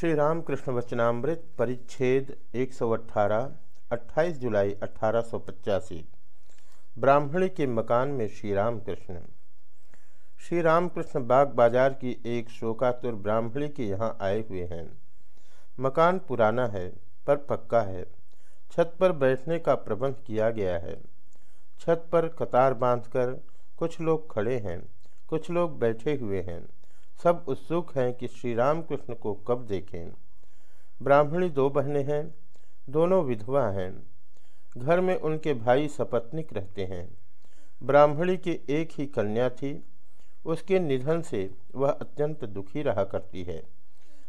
श्री रामकृष्ण वचनामृत परिच्छेद 118 28 जुलाई अठारह सौ पचासी, ब्राह्मणी के मकान में श्री रामकृष्ण श्री रामकृष्ण बाग बाज़ार की एक शोकातुर ब्राह्मणी के यहाँ आए हुए हैं। मकान पुराना है, पर पक्का है। छत पर बैठने का प्रबंध किया गया है। छत पर कतार बांधकर कुछ लोग खड़े हैं, कुछ लोग बैठे हुए हैं। सब उत्सुक हैं कि श्री रामकृष्ण को कब देखें। ब्राह्मणी दो बहनें हैं, दोनों विधवा हैं। घर में उनके भाई सपत्निक रहते हैं। ब्राह्मणी की एक ही कन्या थी, उसके निधन से वह अत्यंत दुखी रहा करती है।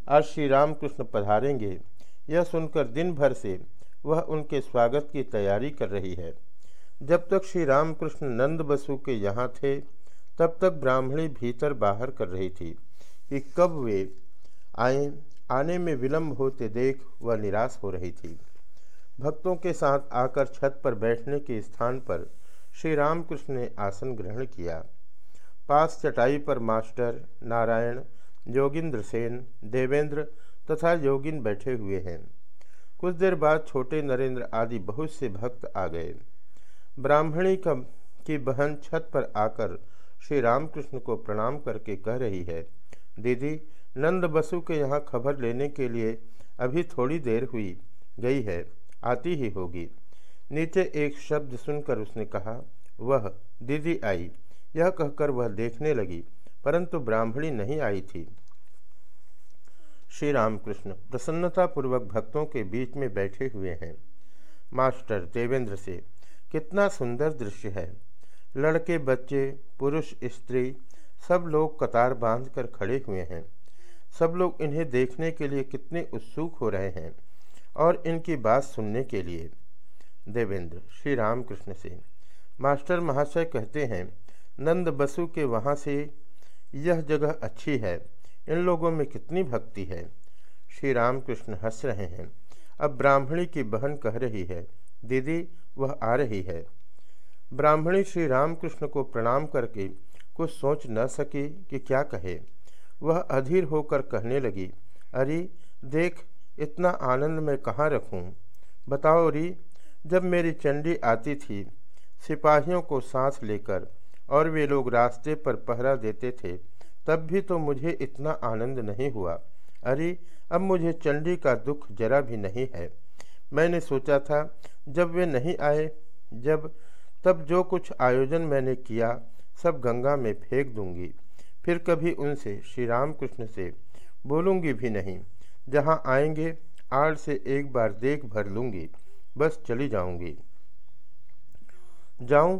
आज श्री रामकृष्ण पधारेंगे, यह सुनकर दिन भर से वह उनके स्वागत की तैयारी कर रही है। जब तक श्री रामकृष्ण नंद बसु के यहाँ थे, तब तक ब्राह्मणी भीतर बाहर कर रही थी। कि कब वे आए, आने में विलंब होते देख वह निराश हो रही थी। भक्तों के साथ आकर छत पर बैठने के स्थान पर श्री रामकृष्ण ने आसन ग्रहण किया। पास चटाई पर मास्टर नारायण योगिंद्र सेन, देवेंद्र तथा योगिन बैठे हुए हैं। कुछ देर बाद छोटे नरेंद्र आदि बहुत से भक्त आ गए। ब्राह्मणी का, की बहन छत पर आकर श्री रामकृष्ण को प्रणाम करके कह रही है दीदी, नंद बसु के यहाँ खबर लेने के लिए अभी थोड़ी देर हुई, गई है, आती ही होगी। नीचे एक शब्द सुनकर उसने कहा, वह, दीदी आई। यह कहकर वह देखने लगी, परंतु ब्राह्मणी नहीं आई थी। श्री रामकृष्ण प्रसन्नतापूर्वक भक्तों के बीच में बैठे हुए हैं। मास्टर देवेंद्र से, कितना सुंदर दृश्य है। लड़के, बच्चे, पुरुष, स्त्री सब लोग कतार बांधकर खड़े हुए हैं। सब लोग इन्हें देखने के लिए कितने उत्सुक हो रहे हैं और इनकी बात सुनने के लिए। देवेंद्र, श्री रामकृष्ण से। मास्टर महाशय कहते हैं, नंद बसु के वहाँ से यह जगह अच्छी है। इन लोगों में कितनी भक्ति है। श्री रामकृष्ण हंस रहे हैं। अब ब्राह्मणी की बहन कह रही है, दीदी, वह आ रही है। ब्राह्मणी श्री रामकृष्ण को प्रणाम करके कुछ सोच न सकी कि क्या कहे। वह अधीर होकर कहने लगी, अरे, देख, इतना आनंद मैं कहाँ रखूँ? बताओ री, जब मेरी चंडी आती थी, सिपाहियों को सांस लेकर और वे लोग रास्ते पर पहरा देते थे, तब भी तो मुझे इतना आनंद नहीं हुआ। अरे, अब मुझे चंडी का दुख जरा भी नहीं है। मैंने सोचा था, जब वे नहीं आए, जब, तब जो कुछ आयोजन मैंने किया सब गंगा में फेंक दूँगी। फिर कभी उनसे श्री रामकृष्ण से, बोलूँगी भी नहीं। जहाँ आएँगे, आड़ से एक बार देख भर लूँगी, बस चली जाऊँगी। जाऊँ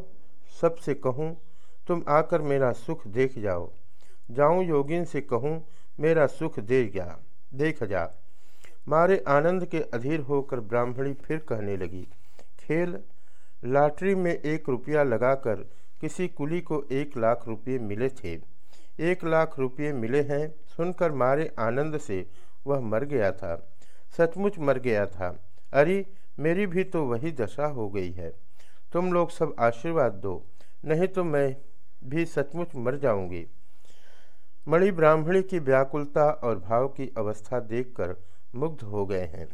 सबसे कहूँ, तुम आकर मेरा सुख देख जाओ। जाऊँ, योगिन से कहूँ, मेरा सुख दे गया देख जा। मारे आनंद के अधीर होकर ब्राह्मणी फिर कहने लगी, खेल, लॉटरी में एक रुपया लगाकर किसी कुली को एक लाख रुपये मिले थे। एक लाख रुपये मिले हैं सुनकर मारे आनंद से वह मर गया था। सचमुच मर गया था। अरे, मेरी भी तो वही दशा हो गई है। तुम लोग सब आशीर्वाद दो, नहीं तो मैं भी सचमुच मर जाऊँगी। मणि ब्राह्मणी की व्याकुलता और भाव की अवस्था देखकर मुग्ध हो गए हैं।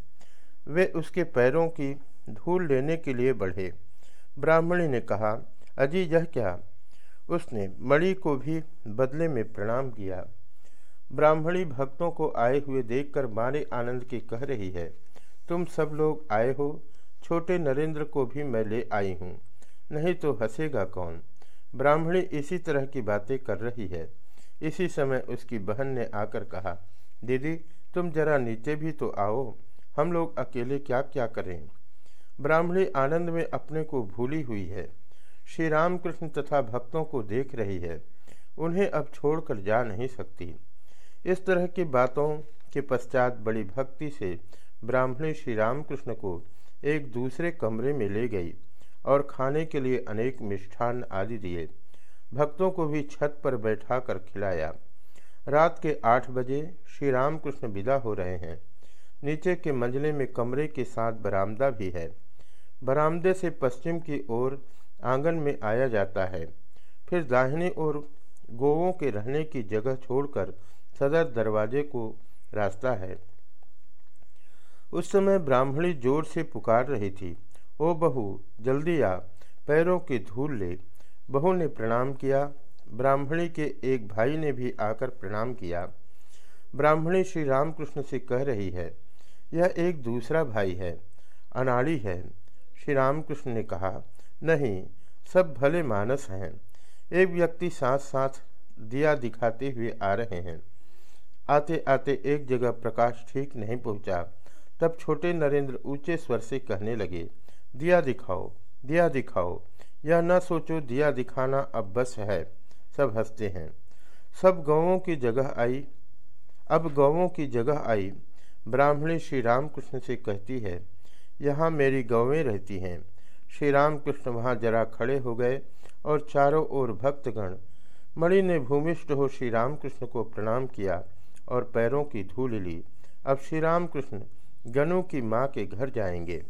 वे उसके पैरों की धूल लेने के लिए बढ़े। ब्राह्मणी ने कहा अजी यह क्या? उसने मणि को भी बदले में प्रणाम किया। ब्राह्मणी भक्तों को आए हुए देखकर मारे आनंद की कह रही है, तुम सब लोग आए हो, छोटे नरेंद्र को भी मैं ले आई हूँ, नहीं तो हंसेगा कौन? ब्राह्मणी इसी तरह की बातें कर रही है। इसी समय उसकी बहन ने आकर कहा, दीदी, तुम जरा नीचे भी तो आओ, हम लोग अकेले क्या क्या करें? ब्राह्मणी आनंद में अपने को भूली हुई है। श्री रामकृष्ण तथा भक्तों को देख रही है। उन्हें अब छोड़कर जा नहीं सकती। इस तरह की बातों के पश्चात बड़ी भक्ति से ब्राह्मणी श्री रामकृष्ण को एक दूसरे कमरे में ले गई और खाने के लिए अनेक मिष्ठान आदि दिए। भक्तों को भी छत पर बैठा कर खिलाया। रात के आठ बजे श्री रामकृष्ण विदा हो रहे हैं। नीचे के मंजले में कमरे के साथ बरामदा भी है। बरामदे से पश्चिम की ओर आँगन में आया जाता है। फिर दाहिनी ओर गोवों के रहने की जगह छोड़कर सदर दरवाजे को रास्ता है। उस समय ब्राह्मणी ज़ोर से पुकार रही थी, ओ बहू, जल्दी आ, पैरों की धूल ले। बहू ने प्रणाम किया। ब्राह्मणी के एक भाई ने भी आकर प्रणाम किया। ब्राह्मणी श्री रामकृष्ण से कह रही है, यह एक दूसरा भाई है, अनाड़ी है। श्री रामकृष्ण ने कहा नहीं, सब भले मानस हैं। एक व्यक्ति साथ साथ दिया दिखाते हुए आ रहे हैं। आते आते एक जगह प्रकाश ठीक नहीं पहुँचा। तब छोटे नरेंद्र ऊँचे स्वर से कहने लगे, दिया दिखाओ दिया दिखाओ। यह न सोचो दिया दिखाना अब बस है। सब हँसते हैं। सब गौों की जगह आई। अब गौों की जगह आई। ब्राह्मणी श्री रामकृष्ण से कहती है, यहाँ मेरी गौवें रहती हैं। श्री रामकृष्ण वहाँ जरा खड़े हो गए और चारों ओर भक्तगण, मणि ने भूमिष्ठ हो श्री रामकृष्ण को प्रणाम किया और पैरों की धूल ली। अब श्री रामकृष्ण गणों की माँ के घर जाएँगे।